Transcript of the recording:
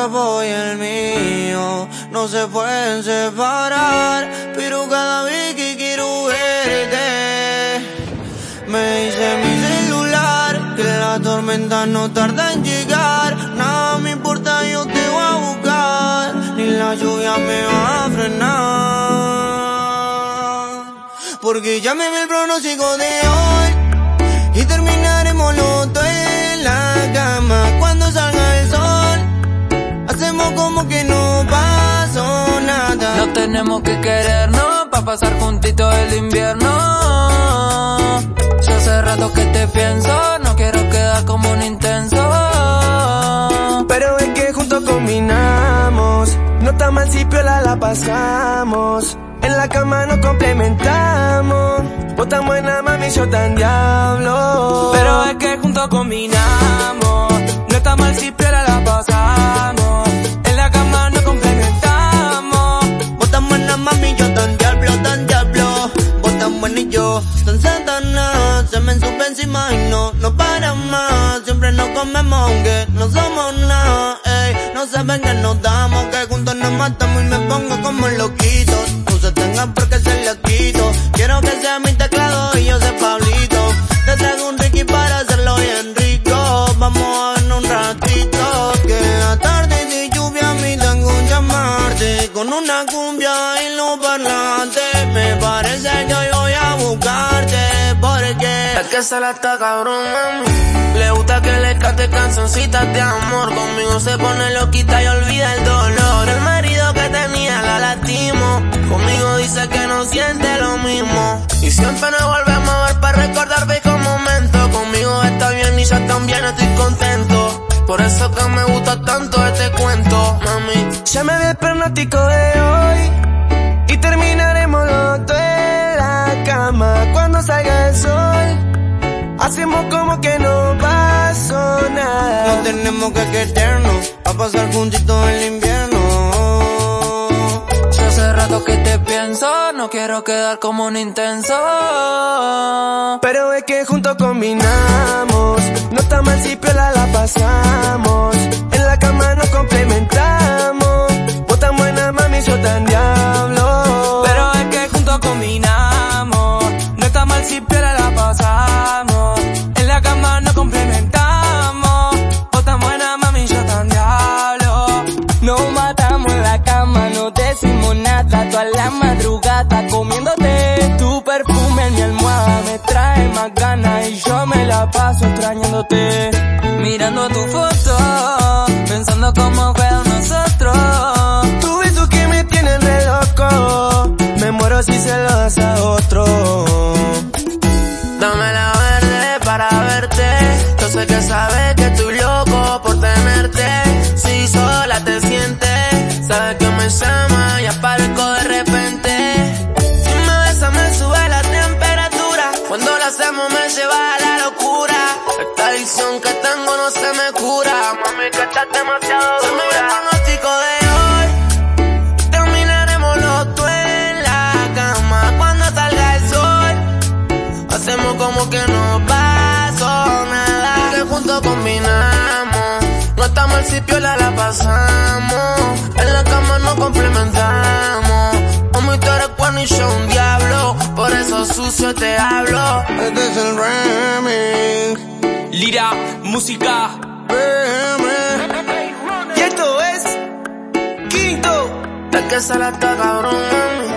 cuerpo el mío. No se pueden separar, pero cada vez que quiero verte, me dice mi celular que la tormenta no tarda en llegar, nada me importa, yo te voy a buscar, ni la lluvia me va a frenar, porque ya me ve el pronóstico de hoy y terminaremos tenemos que querernos pa' pasar juntito el invierno. Yo hace rato que te pienso, no quiero quedar como un intenso. Pero es que juntos combinamos, no está mal si piola la pasamos. En la cama nos complementamos. Vos tan buena, mami, yo tan diablo. Pero es que juntos combinamos. No está mal si tan satana. Se me sube encima y no, no para más. Siempre nos comemos aunque no somos nada. Ey, no saben que nos damos, que juntos nos matamos y me pongo como loquito. No se tengan por qué se le quito. Quiero que sea mi teclado y yo sea Pablito. Te traigo un Ricky para hacerlo bien rico. Vamos a ver un ratito. Que la tarde de lluvia me tengo un llamarte. Con una cumbia y los parlantes. Que se la está cabrón, mami. Le gusta que le cante cancioncitas de amor. Conmigo se pone loquita y olvida el dolor. El marido que tenía la lastimó. Conmigo dice que no siente lo mismo. Y siempre nos volvemos a ver para recordar viejos momentos. Conmigo está bien y yo también estoy contento. Por eso que me gusta tanto este cuento, mami. Ya me pronóstico de hoy. Y terminaremos los dos en la cama cuando salga el sol. Hacemos como que no pasó no nada. tenemos que querernos. A pasar juntitos el invierno. Yo hace rato que te pienso, no quiero quedar como un intenso. Pero es que juntos combinamos. No está mal si piola la pasamos. Extrañándote. Mirando tu foto, pensando cómo fueron nosotros. Tu beso que me tiene re loco. Me muero si se lo das a otro. Dame la verde para verte. Yo sé que sabes que estoy loco por tenerte. Si sola te sientes, sabes que me llama adicción que tengo no se me cura. Mami, que estás demasiado dura. Se me ve el pronóstico de hoy. Terminaremos los dos en la cama cuando salga el sol. Hacemos como que no pasó nada. Que juntos combinamos. No está mal si piola la pasamos. En la cama nos complementamos. Como tú eres cuerno y yo un diablo. Por eso sucio te hablo. Este es el remix. Lira, música. Remix. Y esto es Quinto. Que se la está cabrón, mami.